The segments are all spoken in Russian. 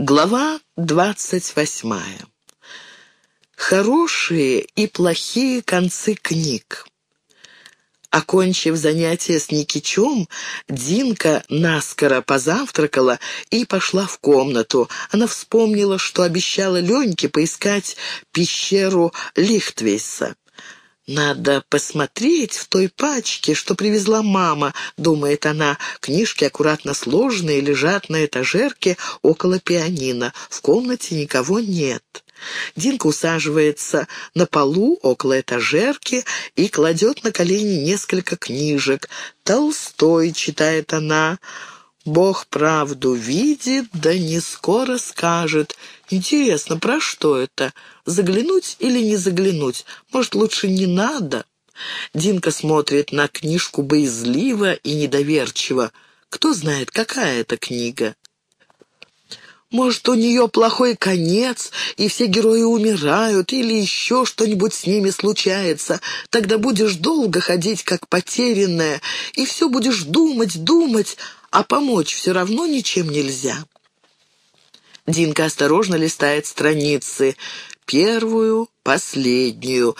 Глава двадцать восьмая. Хорошие и плохие концы книг. Окончив занятие с Никичом, Динка наскоро позавтракала и пошла в комнату. Она вспомнила, что обещала Леньке поискать пещеру Лихтвейса. «Надо посмотреть в той пачке, что привезла мама», — думает она. Книжки, аккуратно сложенные, лежат на этажерке около пианино. В комнате никого нет. Динка усаживается на полу около этажерки и кладет на колени несколько книжек. «Толстой», — читает она, — «Бог правду видит, да не скоро скажет». Интересно, про что это? Заглянуть или не заглянуть? Может, лучше не надо? Динка смотрит на книжку боязливо и недоверчиво. Кто знает, какая это книга? Может, у нее плохой конец, и все герои умирают, или еще что-нибудь с ними случается. Тогда будешь долго ходить, как потерянная, и все будешь думать, думать, а помочь все равно ничем нельзя. Динка осторожно листает страницы. Первую, последнюю.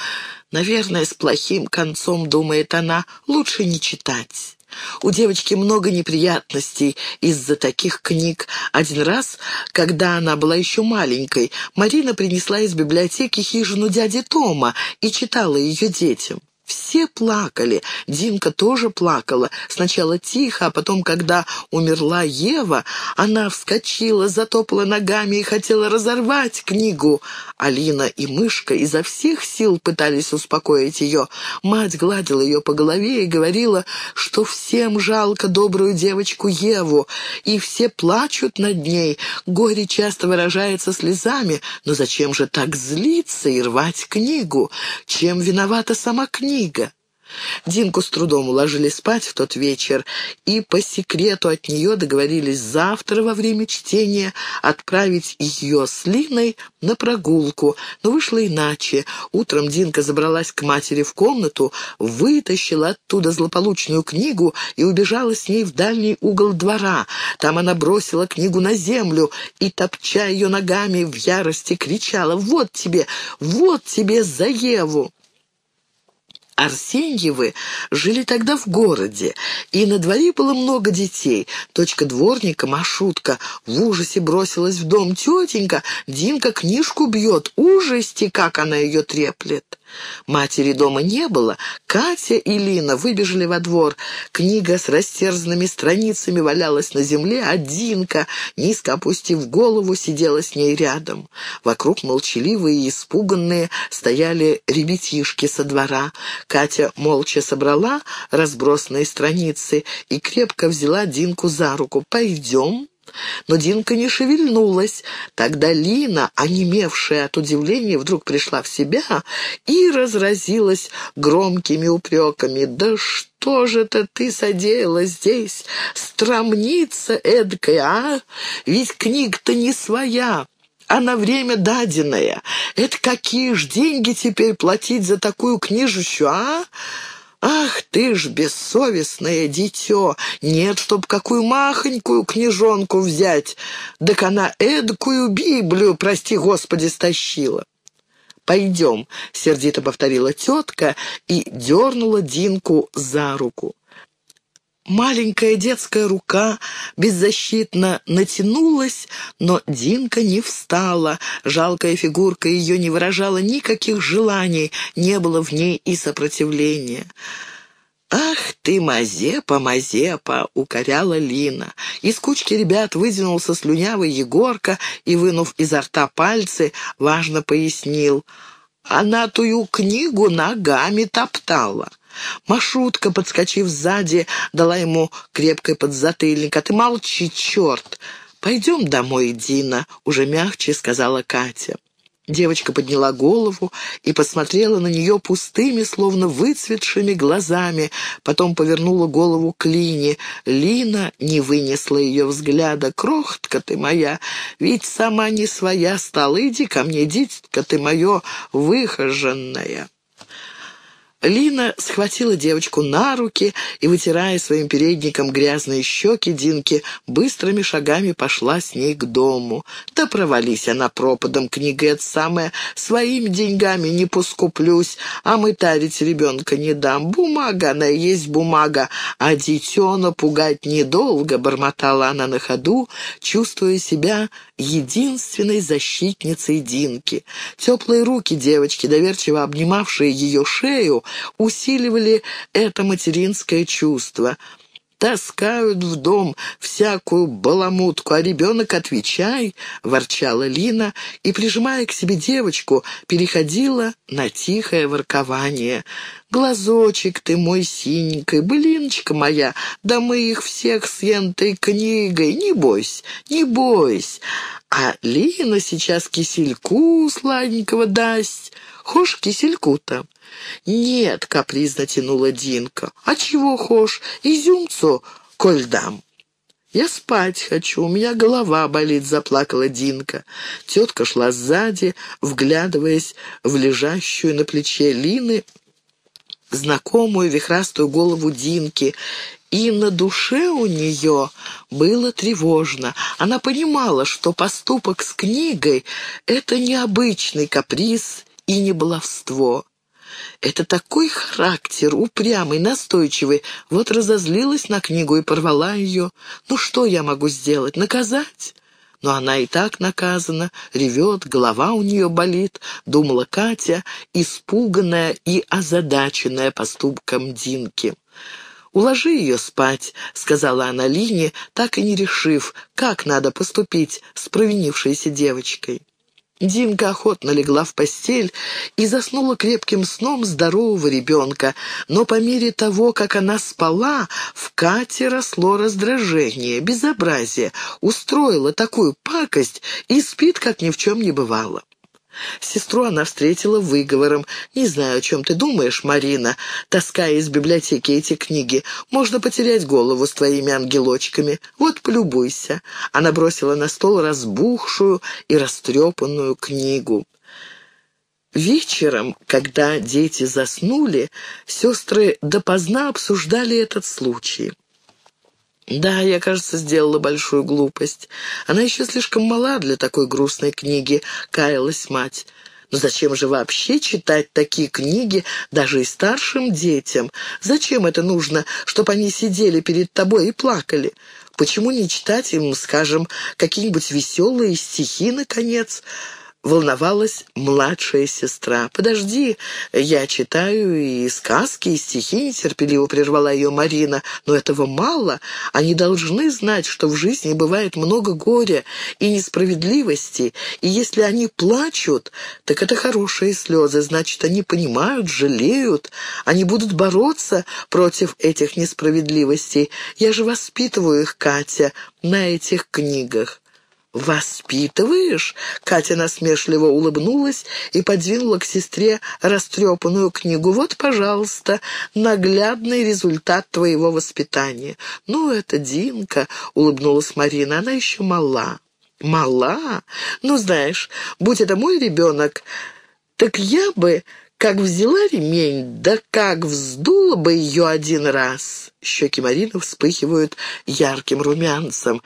Наверное, с плохим концом, думает она, лучше не читать. У девочки много неприятностей из-за таких книг. Один раз, когда она была еще маленькой, Марина принесла из библиотеки хижину дяди Тома и читала ее детям. Все плакали. Динка тоже плакала. Сначала тихо, а потом, когда умерла Ева, она вскочила, затопала ногами и хотела разорвать книгу. Алина и Мышка изо всех сил пытались успокоить ее. Мать гладила ее по голове и говорила, что всем жалко добрую девочку Еву, и все плачут над ней. Горе часто выражается слезами, но зачем же так злиться и рвать книгу? Чем виновата сама книга? Книга. Динку с трудом уложили спать в тот вечер, и по секрету от нее договорились завтра во время чтения отправить ее с Линой на прогулку. Но вышло иначе. Утром Динка забралась к матери в комнату, вытащила оттуда злополучную книгу и убежала с ней в дальний угол двора. Там она бросила книгу на землю и, топча ее ногами, в ярости кричала «Вот тебе! Вот тебе за Еву!» Арсеньевы жили тогда в городе, и на дворе было много детей. Точка дворника, Машутка, в ужасе бросилась в дом. «Тетенька, Динка книжку бьет, ужасти, как она ее треплет!» Матери дома не было. Катя и Лина выбежали во двор. Книга с растерзанными страницами валялась на земле, а Динка, низко опустив голову, сидела с ней рядом. Вокруг молчаливые и испуганные стояли ребятишки со двора. Катя молча собрала разбросанные страницы и крепко взяла Динку за руку. «Пойдем?» Но Динка не шевельнулась. Тогда Лина, онемевшая от удивления, вдруг пришла в себя и разразилась громкими упреками. «Да что же это ты содеяла здесь? Стромница эдкая, а? Ведь книга-то не своя!» а на время даденное. Это какие ж деньги теперь платить за такую книжищу, а? «Ах ты ж бессовестное дитё! Нет, чтоб какую махонькую книжонку взять! Так она эдкую Библию, прости Господи, стащила!» «Пойдем», — сердито повторила тетка и дернула Динку за руку. Маленькая детская рука беззащитно натянулась, но Динка не встала. Жалкая фигурка ее не выражала никаких желаний, не было в ней и сопротивления. «Ах ты, Мазепа, Мазепа!» — укоряла Лина. Из кучки ребят выдвинулся слюнявый Егорка и, вынув изо рта пальцы, важно пояснил. «Она тую книгу ногами топтала». Машутка, подскочив сзади, дала ему крепкой подзатыльник. «А ты молчи, черт!» «Пойдем домой, Дина», — уже мягче сказала Катя. Девочка подняла голову и посмотрела на нее пустыми, словно выцветшими глазами, потом повернула голову к Лине. Лина не вынесла ее взгляда. «Крохотка ты моя, ведь сама не своя стала. Иди ко мне, дитятка ты мое выхоженная». Лина схватила девочку на руки и, вытирая своим передником грязные щеки Динки, быстрыми шагами пошла с ней к дому. Да провались она пропадом, книга это самая, своими деньгами не поскуплюсь, а мы тарить ребенка не дам. Бумага она есть бумага, а детена пугать недолго, бормотала она на ходу, чувствуя себя единственной защитницей Динки. Теплые руки девочки, доверчиво обнимавшие ее шею, усиливали это материнское чувство. «Таскают в дом всякую баламутку, а ребенок, отвечай!» — ворчала Лина и, прижимая к себе девочку, переходила на тихое воркование. «Глазочек ты мой синенький, былиночка моя, да мы их всех с янтой книгой, не бойся, не бойся!» А Лина сейчас кисельку сладенького даст. Хошь кисельку-то? «Нет», — капризно тянула Динка. «А чего хошь? Изюмцу, коль дам». «Я спать хочу, у меня голова болит», — заплакала Динка. Тетка шла сзади, вглядываясь в лежащую на плече Лины знакомую вихрастую голову Динки, и на душе у нее было тревожно. Она понимала, что поступок с книгой — это необычный каприз и не баловство. Это такой характер, упрямый, настойчивый. Вот разозлилась на книгу и порвала ее. Ну что я могу сделать? Наказать? Но она и так наказана, ревет, голова у нее болит, думала Катя, испуганная и озадаченная поступком Динки. «Уложи ее спать», — сказала она Лине, так и не решив, как надо поступить с провинившейся девочкой. Динка охотно легла в постель и заснула крепким сном здорового ребенка, но по мере того, как она спала, в Кате росло раздражение, безобразие, устроила такую пакость и спит, как ни в чем не бывало. Сестру она встретила выговором. «Не знаю, о чем ты думаешь, Марина, таская из библиотеки эти книги. Можно потерять голову с твоими ангелочками. Вот, полюбуйся». Она бросила на стол разбухшую и растрепанную книгу. Вечером, когда дети заснули, сестры допоздна обсуждали этот случай. Да, я, кажется, сделала большую глупость. Она еще слишком мала для такой грустной книги, каялась мать. Но зачем же вообще читать такие книги даже и старшим детям? Зачем это нужно, чтобы они сидели перед тобой и плакали? Почему не читать им, скажем, какие-нибудь веселые стихи, наконец? Волновалась младшая сестра. «Подожди, я читаю и сказки, и стихи», — нетерпеливо прервала ее Марина. «Но этого мало. Они должны знать, что в жизни бывает много горя и несправедливости, и если они плачут, так это хорошие слезы, значит, они понимают, жалеют, они будут бороться против этих несправедливостей. Я же воспитываю их, Катя, на этих книгах». «Воспитываешь?» — Катя насмешливо улыбнулась и подвинула к сестре растрепанную книгу. «Вот, пожалуйста, наглядный результат твоего воспитания». «Ну, это Динка», — улыбнулась Марина, — «она еще мала». «Мала? Ну, знаешь, будь это мой ребенок, так я бы...» Как взяла ремень, да как вздула бы ее один раз. Щеки Марины вспыхивают ярким румянцем.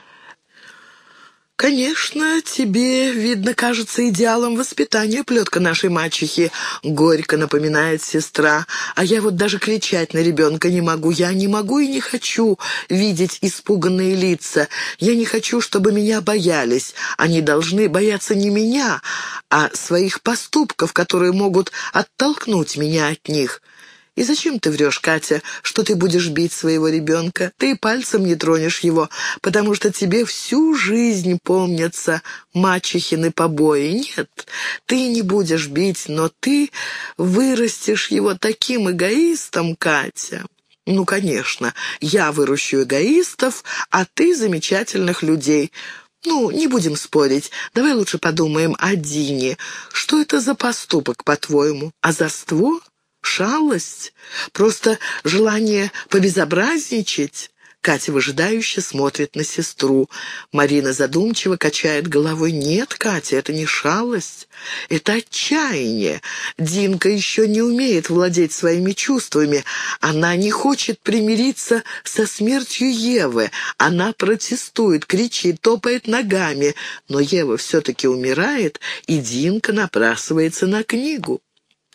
«Конечно, тебе, видно, кажется идеалом воспитания плетка нашей мачехи», — горько напоминает сестра. «А я вот даже кричать на ребенка не могу. Я не могу и не хочу видеть испуганные лица. Я не хочу, чтобы меня боялись. Они должны бояться не меня, а своих поступков, которые могут оттолкнуть меня от них». И зачем ты врешь, Катя, что ты будешь бить своего ребенка? Ты пальцем не тронешь его, потому что тебе всю жизнь помнятся мачехины побои. Нет, ты не будешь бить, но ты вырастешь его таким эгоистом, Катя. Ну, конечно, я выращу эгоистов, а ты замечательных людей. «Ну, не будем спорить. Давай лучше подумаем о Дине. Что это за поступок, по-твоему? Озорство? Шалость? Просто желание побезобразничать? Катя выжидающе смотрит на сестру. Марина задумчиво качает головой. «Нет, Катя, это не шалость, это отчаяние. Динка еще не умеет владеть своими чувствами. Она не хочет примириться со смертью Евы. Она протестует, кричит, топает ногами. Но Ева все-таки умирает, и Динка напрасывается на книгу.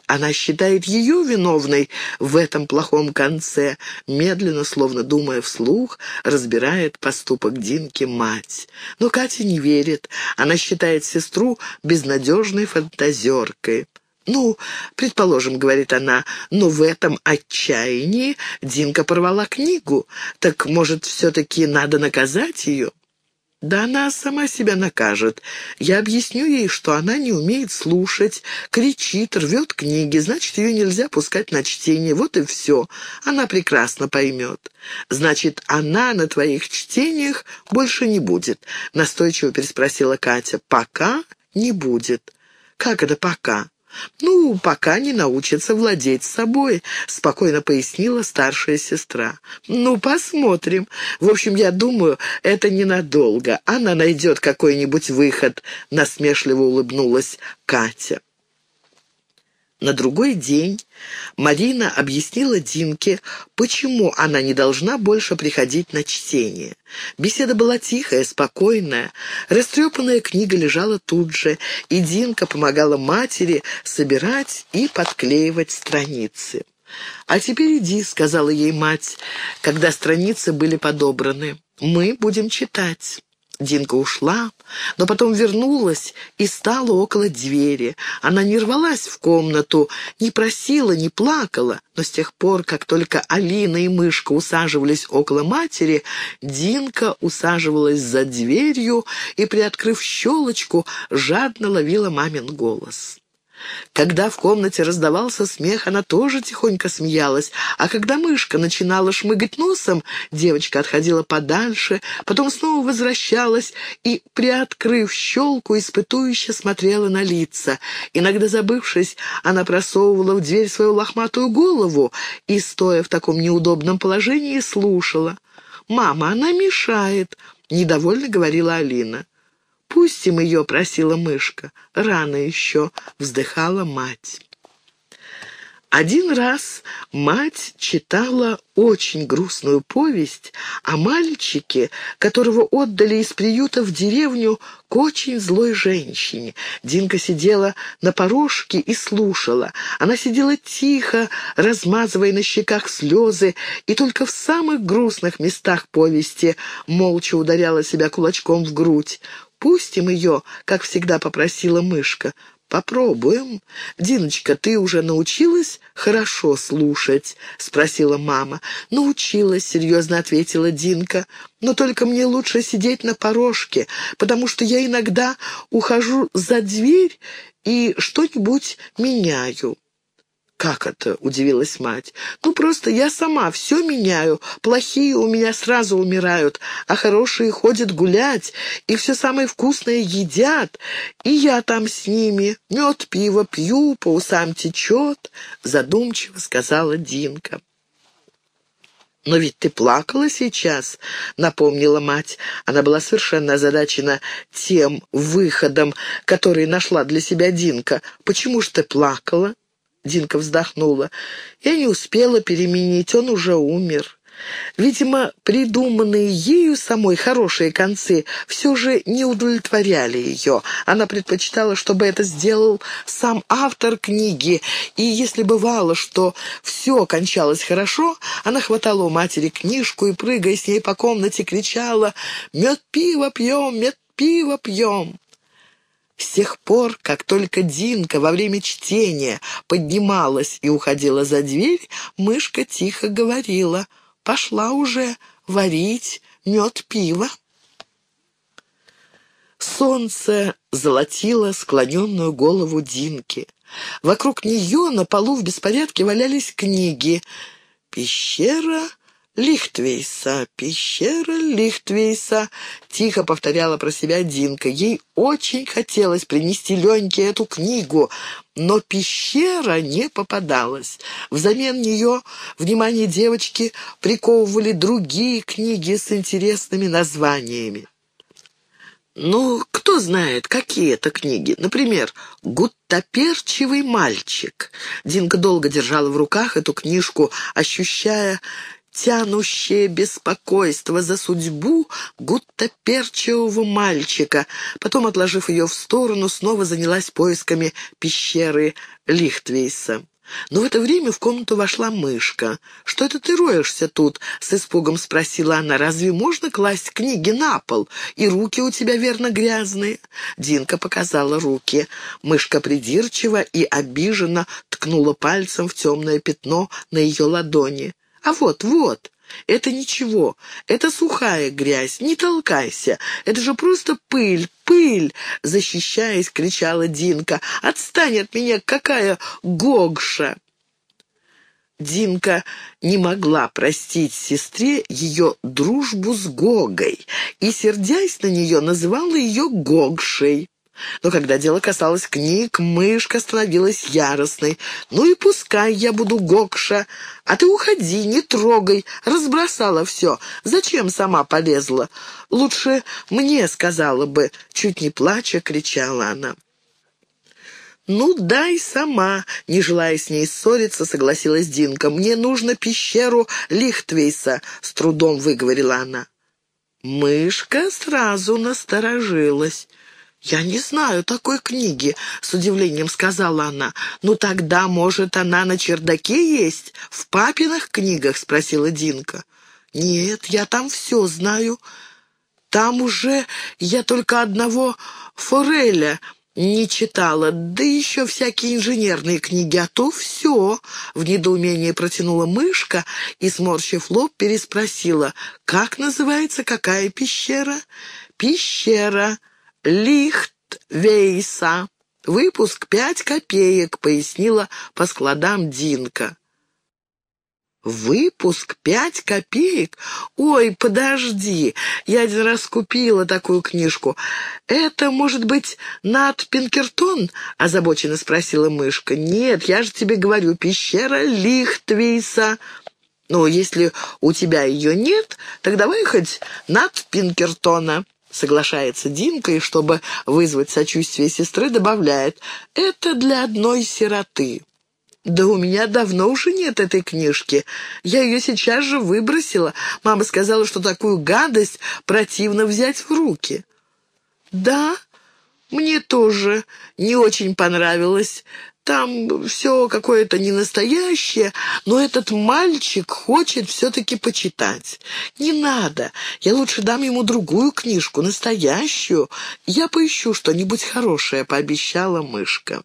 Она считает ее виновной в этом плохом конце, медленно, словно думая вслух, разбирает поступок Динки мать. Но Катя не верит. Она считает сестру безнадежной фантазеркой. «Ну, предположим, — говорит она, — но в этом отчаянии Динка порвала книгу. Так, может, все-таки надо наказать ее?» Да она сама себя накажет. Я объясню ей, что она не умеет слушать, кричит, рвет книги, значит, ее нельзя пускать на чтение. Вот и все. Она прекрасно поймет. Значит, она на твоих чтениях больше не будет, настойчиво переспросила Катя. Пока не будет. Как это пока? «Ну, пока не научится владеть собой», — спокойно пояснила старшая сестра. «Ну, посмотрим. В общем, я думаю, это ненадолго. Она найдет какой-нибудь выход», — насмешливо улыбнулась Катя. На другой день Марина объяснила Динке, почему она не должна больше приходить на чтение. Беседа была тихая, спокойная. Растрепанная книга лежала тут же, и Динка помогала матери собирать и подклеивать страницы. «А теперь иди», — сказала ей мать, когда страницы были подобраны. «Мы будем читать». Динка ушла, но потом вернулась и стала около двери. Она не рвалась в комнату, не просила, не плакала, но с тех пор, как только Алина и Мышка усаживались около матери, Динка усаживалась за дверью и, приоткрыв щелочку, жадно ловила мамин голос. Когда в комнате раздавался смех, она тоже тихонько смеялась, а когда мышка начинала шмыгать носом, девочка отходила подальше, потом снова возвращалась и, приоткрыв щелку, испытующе смотрела на лица. Иногда, забывшись, она просовывала в дверь свою лохматую голову и, стоя в таком неудобном положении, слушала. «Мама, она мешает», — недовольно говорила Алина. «Пустим ее», — просила мышка. «Рано еще», — вздыхала мать. Один раз мать читала очень грустную повесть о мальчике, которого отдали из приюта в деревню к очень злой женщине. Динка сидела на порожке и слушала. Она сидела тихо, размазывая на щеках слезы, и только в самых грустных местах повести молча ударяла себя кулачком в грудь. «Пустим ее», — как всегда попросила мышка. «Попробуем. Диночка, ты уже научилась хорошо слушать?» — спросила мама. «Научилась», — серьезно ответила Динка. «Но только мне лучше сидеть на порожке, потому что я иногда ухожу за дверь и что-нибудь меняю». «Как это?» — удивилась мать. «Ну, просто я сама все меняю. Плохие у меня сразу умирают, а хорошие ходят гулять, и все самое вкусное едят. И я там с ними. Мед, пиво пью, по усам течет», — задумчиво сказала Динка. «Но ведь ты плакала сейчас», — напомнила мать. Она была совершенно озадачена тем выходом, который нашла для себя Динка. «Почему ж ты плакала?» Динка вздохнула. Я не успела переменить, он уже умер. Видимо, придуманные ею самой хорошие концы все же не удовлетворяли ее. Она предпочитала, чтобы это сделал сам автор книги, и если бывало, что все кончалось хорошо, она хватала у матери книжку и, прыгая с ней по комнате, кричала «Мед пиво пьем, мед пиво пьем». С тех пор, как только Динка во время чтения поднималась и уходила за дверь, мышка тихо говорила «Пошла уже варить мед пиво». Солнце золотило склоненную голову Динки. Вокруг нее на полу в беспорядке валялись книги. «Пещера Лихтвейса, пещера Лихтвейса, тихо повторяла про себя Динка. Ей очень хотелось принести Леньке эту книгу, но пещера не попадалась. Взамен нее внимание девочки приковывали другие книги с интересными названиями. Ну, кто знает, какие это книги. Например, «Гуттаперчивый мальчик». Динка долго держала в руках эту книжку, ощущая тянущее беспокойство за судьбу гуттаперчивого мальчика. Потом, отложив ее в сторону, снова занялась поисками пещеры Лихтвейса. Но в это время в комнату вошла мышка. «Что это ты роешься тут?» — с испугом спросила она. «Разве можно класть книги на пол? И руки у тебя, верно, грязные?» Динка показала руки. Мышка придирчиво и обиженно ткнула пальцем в темное пятно на ее ладони. «А вот, вот!» «Это ничего, это сухая грязь, не толкайся, это же просто пыль, пыль!» Защищаясь, кричала Динка. «Отстань от меня, какая гогша!» Динка не могла простить сестре ее дружбу с Гогой и, сердясь на нее, называла ее Гогшей. Но когда дело касалось книг, мышка становилась яростной. «Ну и пускай я буду Гокша, а ты уходи, не трогай, разбросала все. Зачем сама полезла? Лучше мне сказала бы», — чуть не плача кричала она. «Ну, дай сама», — не желая с ней ссориться, согласилась Динка. «Мне нужно пещеру Лихтвейса», — с трудом выговорила она. Мышка сразу насторожилась. «Я не знаю такой книги», — с удивлением сказала она. «Ну тогда, может, она на чердаке есть? В папиных книгах?» — спросила Динка. «Нет, я там все знаю. Там уже я только одного Фореля не читала, да еще всякие инженерные книги, а то все». В недоумении протянула мышка и, сморщив лоб, переспросила, «Как называется какая пещера?» «Пещера», Лихтвейса. Выпуск пять копеек», — пояснила по складам Динка. «Выпуск пять копеек? Ой, подожди, я один раз купила такую книжку. Это, может быть, Нат Пинкертон?» — озабоченно спросила мышка. «Нет, я же тебе говорю, пещера Лихтвейса». «Ну, если у тебя ее нет, так давай хоть Нат Пинкертона». Соглашается Динка и, чтобы вызвать сочувствие сестры, добавляет «Это для одной сироты». «Да у меня давно уже нет этой книжки. Я ее сейчас же выбросила. Мама сказала, что такую гадость противно взять в руки». «Да, мне тоже не очень понравилось. Там все какое-то ненастоящее, но этот мальчик хочет все-таки почитать. Не надо, я лучше дам ему другую книжку, настоящую. Я поищу что-нибудь хорошее», — пообещала мышка.